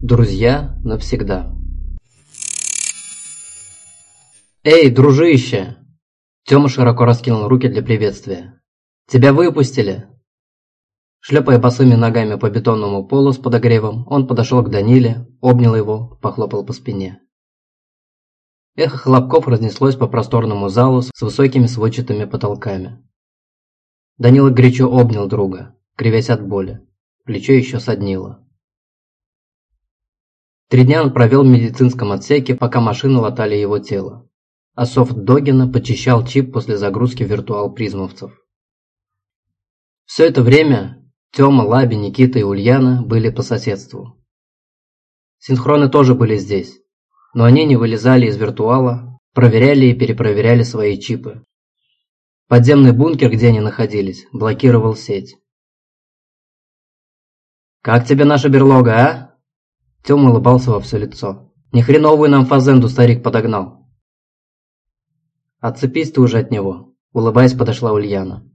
Друзья навсегда. «Эй, дружище!» Тёма широко раскинул руки для приветствия. «Тебя выпустили!» Шлепая босыми ногами по бетонному полу с подогревом, он подошел к Даниле, обнял его, похлопал по спине. Эхо хлопков разнеслось по просторному залу с высокими сводчатыми потолками. Данила горячо обнял друга, кривясь от боли. Плечо еще соднило. Три дня он провел в медицинском отсеке, пока машины латали его тело. А софт Догина почищал чип после загрузки виртуал призмовцев. Все это время Тёма, Лаби, Никита и Ульяна были по соседству. Синхроны тоже были здесь, но они не вылезали из виртуала, проверяли и перепроверяли свои чипы. Подземный бункер, где они находились, блокировал сеть. «Как тебе наша берлога, а?» Тёма улыбался во все лицо. «Не хреновую нам фазенду старик подогнал». «Отцепись ты уже от него», – улыбаясь, подошла Ульяна.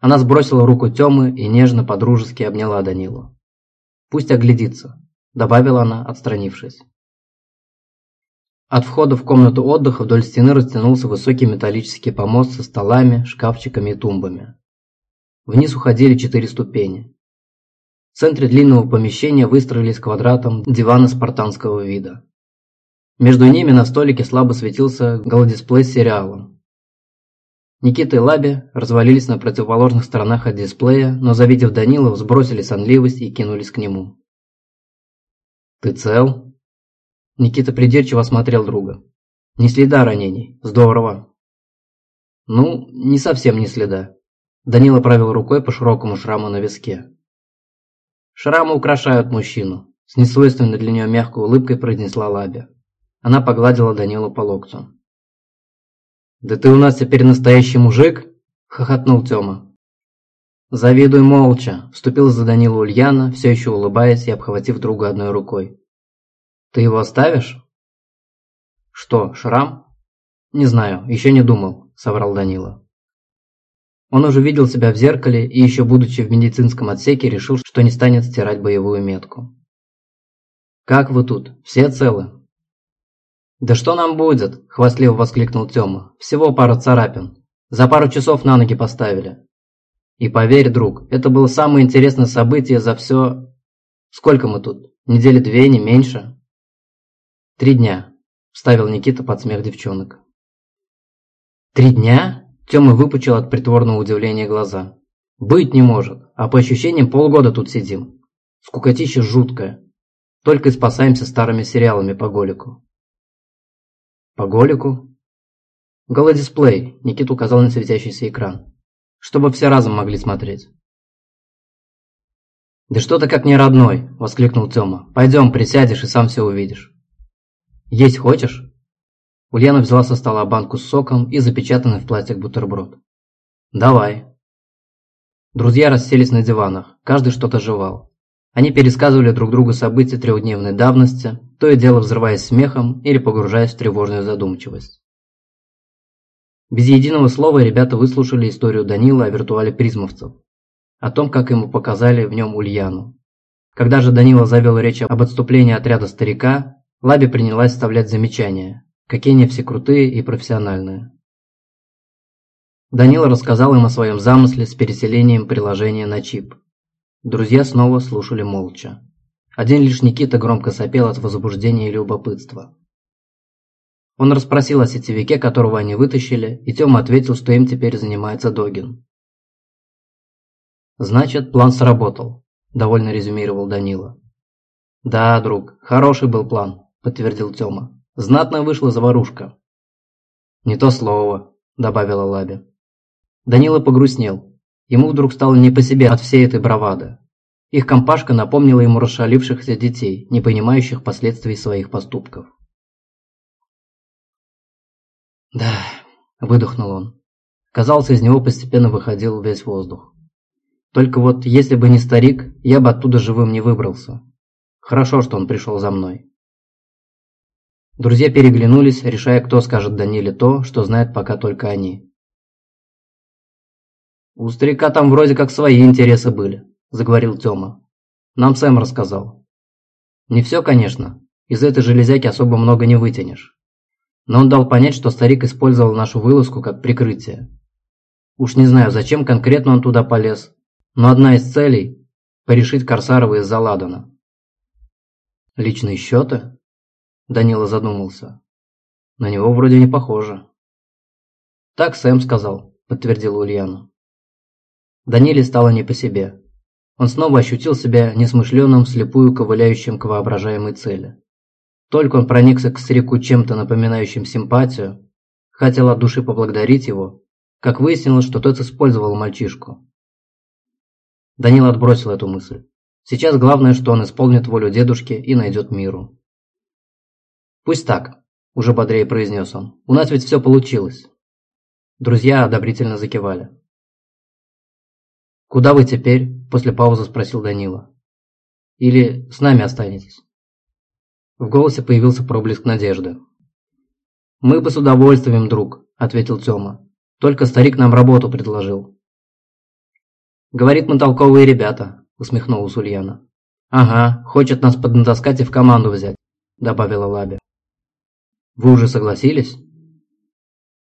Она сбросила руку Тёмы и нежно, подружески обняла Данилу. «Пусть оглядится», – добавила она, отстранившись. От входа в комнату отдыха вдоль стены растянулся высокий металлический помост со столами, шкафчиками и тумбами. Вниз уходили четыре ступени. В центре длинного помещения выстроились квадратом диваны спартанского вида. Между ними на столике слабо светился голодисплей с сериалом. Никита и Лаби развалились на противоположных сторонах от дисплея, но завидев Данилова, сбросили сонливость и кинулись к нему. «Ты цел?» Никита придирчиво осмотрел друга. «Не следа ранений. Здорово». «Ну, не совсем не следа». Данила провел рукой по широкому шраму на виске. «Шрамы украшают мужчину», – с несвойственной для нее мягкой улыбкой произнесла Лаби. Она погладила Данилу по локтю. «Да ты у нас теперь настоящий мужик?» – хохотнул Тёма. «Завидуй молча», – вступил за Данилу Ульяна, все еще улыбаясь и обхватив друга одной рукой. Ты его оставишь? Что, шрам? Не знаю, еще не думал, соврал Данила. Он уже видел себя в зеркале и еще будучи в медицинском отсеке решил, что не станет стирать боевую метку. «Как вы тут? Все целы?» «Да что нам будет?» – хвастливо воскликнул Тёма. «Всего пара царапин. За пару часов на ноги поставили. И поверь, друг, это было самое интересное событие за все... Сколько мы тут? Недели две, не меньше?» «Три дня», – вставил Никита под смех девчонок. «Три дня?» – Тёма выпучил от притворного удивления глаза. «Быть не может, а по ощущениям полгода тут сидим. Скукотища жуткая. Только и спасаемся старыми сериалами по Голику». «По Голику?» «Голодисплей», – Никита указал на светящийся экран. «Чтобы все разом могли смотреть». «Да что ты как не родной!» – воскликнул Тёма. «Пойдем, присядешь и сам все увидишь». «Есть хочешь?» Ульяна взяла со стола банку с соком и запечатанный в пластик бутерброд. «Давай». Друзья расселись на диванах, каждый что-то жевал. Они пересказывали друг другу события трехдневной давности, то и дело взрываясь смехом или погружаясь в тревожную задумчивость. Без единого слова ребята выслушали историю Данила о виртуале призмовцев, о том, как ему показали в нем Ульяну. Когда же Данила завел речь об отступлении отряда старика, Лаби принялась вставлять замечания, какие они все крутые и профессиональные. Данила рассказал им о своем замысле с переселением приложения на чип. Друзья снова слушали молча. Один лишь Никита громко сопел от возбуждения и любопытства. Он расспросил о сетевике, которого они вытащили, и Тёма ответил, что им теперь занимается Догин. «Значит, план сработал», – довольно резюмировал Данила. «Да, друг, хороший был план», – подтвердил Тёма. «Знатно вышла заварушка». «Не то слово», – добавила Лаби. Данила погрустнел. Ему вдруг стало не по себе от всей этой бравады. Их компашка напомнила ему расшалившихся детей, не понимающих последствий своих поступков. «Да», – выдохнул он. Казалось, из него постепенно выходил весь воздух. «Только вот, если бы не старик, я бы оттуда живым не выбрался. Хорошо, что он пришел за мной». Друзья переглянулись, решая, кто скажет Даниле то, что знает пока только они. «У старика там вроде как свои интересы были», – заговорил Тёма. «Нам Сэм рассказал». Не все, конечно. Из этой железяки особо много не вытянешь. Но он дал понять, что старик использовал нашу вылазку как прикрытие. Уж не знаю, зачем конкретно он туда полез, но одна из целей – порешить Корсарова из-за Ладана. «Личные счеты?» Данила задумался. «На него вроде не похоже». «Так Сэм сказал», – подтвердила Ульяна. Даниле стало не по себе. Он снова ощутил себя несмышленным, слепую, ковыляющим к воображаемой цели. Только он проникся к старику чем-то напоминающим симпатию, хотел от души поблагодарить его, как выяснилось, что тот использовал мальчишку. Данил отбросил эту мысль. Сейчас главное, что он исполнит волю дедушки и найдет миру. «Пусть так», – уже бодрее произнес он. «У нас ведь все получилось». Друзья одобрительно закивали. «Куда вы теперь?» – после паузы спросил Данила. «Или с нами останетесь?» В голосе появился проблеск надежды. «Мы бы с удовольствием, друг», – ответил Тёма. Только старик нам работу предложил. Говорит, мы толковые ребята, усмехнулась Ульяна. Ага, хочет нас поднатаскать и в команду взять, добавила Лаби. Вы уже согласились?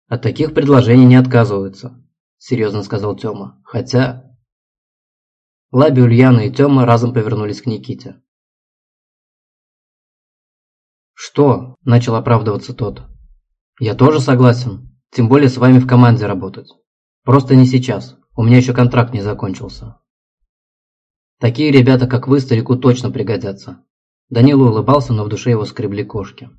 От таких предложений не отказываются, серьезно сказал Тёма. Хотя... Лаби, Ульяна и Тёма разом повернулись к Никите. «Что?» – начал оправдываться тот. «Я тоже согласен. Тем более с вами в команде работать. Просто не сейчас. У меня еще контракт не закончился. Такие ребята, как вы, старику точно пригодятся. Данила улыбался, но в душе его скребли кошки.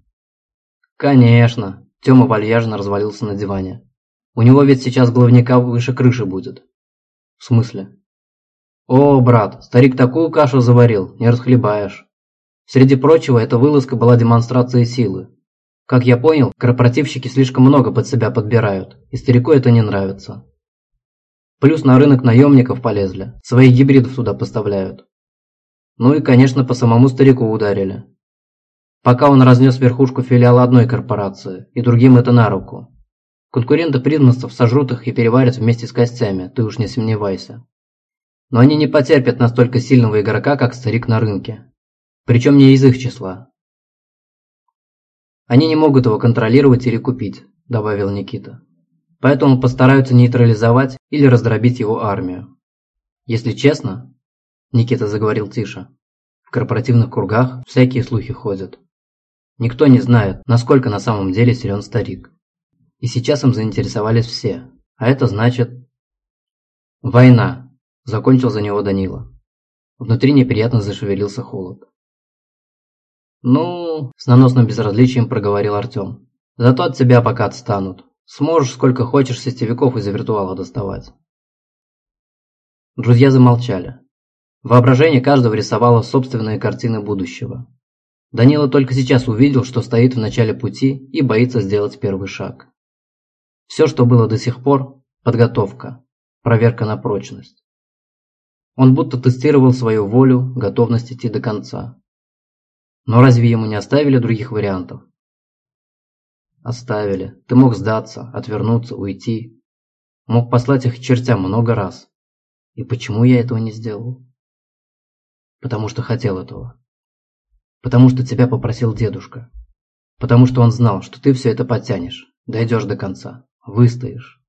Конечно. Тёма вальяжно развалился на диване. У него ведь сейчас главняка выше крыши будет. В смысле? О, брат, старик такую кашу заварил, не расхлебаешь. Среди прочего, эта вылазка была демонстрацией силы. Как я понял, корпоративщики слишком много под себя подбирают, и старику это не нравится. Плюс на рынок наемников полезли, своих гибридов туда поставляют. Ну и, конечно, по самому старику ударили. Пока он разнес верхушку филиала одной корпорации, и другим это на руку. Конкуренты призманцев сожрут их и переварят вместе с костями, ты уж не сомневайся. Но они не потерпят настолько сильного игрока, как старик на рынке. Причем не из их числа. Они не могут его контролировать или купить, добавил Никита. Поэтому постараются нейтрализовать или раздробить его армию. Если честно, Никита заговорил тише, в корпоративных кругах всякие слухи ходят. Никто не знает, насколько на самом деле силен старик. И сейчас им заинтересовались все. А это значит... Война, закончил за него Данила. Внутри неприятно зашевелился холод. «Ну...» – с наносным безразличием проговорил Артем. «Зато от тебя пока отстанут. Сможешь сколько хочешь сетевиков из виртуала доставать». Друзья замолчали. Воображение каждого рисовало собственные картины будущего. Данила только сейчас увидел, что стоит в начале пути и боится сделать первый шаг. Все, что было до сих пор – подготовка, проверка на прочность. Он будто тестировал свою волю, готовность идти до конца. Но разве ему не оставили других вариантов? Оставили. Ты мог сдаться, отвернуться, уйти. Мог послать их чертям много раз. И почему я этого не сделал? Потому что хотел этого. Потому что тебя попросил дедушка. Потому что он знал, что ты все это подтянешь, дойдешь до конца, выстоишь.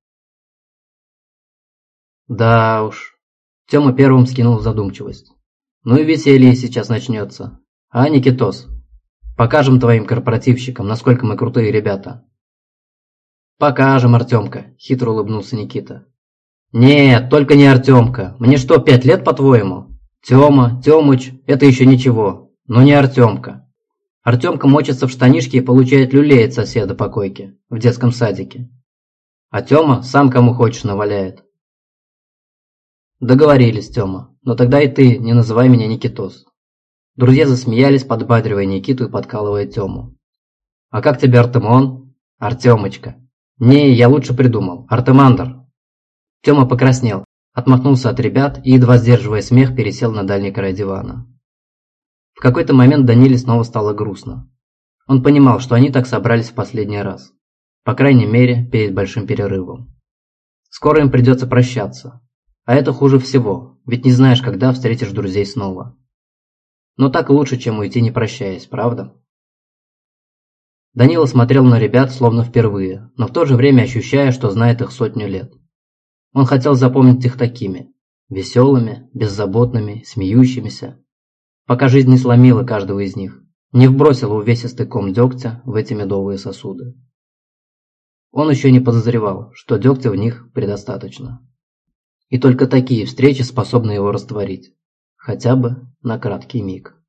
Да уж. Тёма первым скинул задумчивость. Ну и веселье сейчас начнется. А, Никитос, покажем твоим корпоративщикам, насколько мы крутые ребята. Покажем, Артемка, хитро улыбнулся Никита. Нет, только не Артемка. Мне что, пять лет, по-твоему? Тёма, Тёмыч, это еще ничего, но не Артемка. Артемка мочится в штанишке и получает люлей от соседа по койке в детском садике. А Тёма сам кому хочешь наваляет. Договорились, Тёма, но тогда и ты не называй меня Никитос. Друзья засмеялись, подбадривая Никиту и подкалывая Тему. «А как тебе Артемон?» «Артемочка». «Не, я лучше придумал. Артемандр». Тема покраснел, отмахнулся от ребят и, едва сдерживая смех, пересел на дальний край дивана. В какой-то момент Даниле снова стало грустно. Он понимал, что они так собрались в последний раз. По крайней мере, перед большим перерывом. Скоро им придется прощаться. А это хуже всего, ведь не знаешь, когда встретишь друзей снова. Но так лучше, чем уйти не прощаясь, правда? Данила смотрел на ребят словно впервые, но в то же время ощущая, что знает их сотню лет. Он хотел запомнить их такими – веселыми, беззаботными, смеющимися, пока жизнь не сломила каждого из них, не вбросила увесистый ком дегтя в эти медовые сосуды. Он еще не подозревал, что дегтя в них предостаточно. И только такие встречи способны его растворить, хотя бы на краткий миг.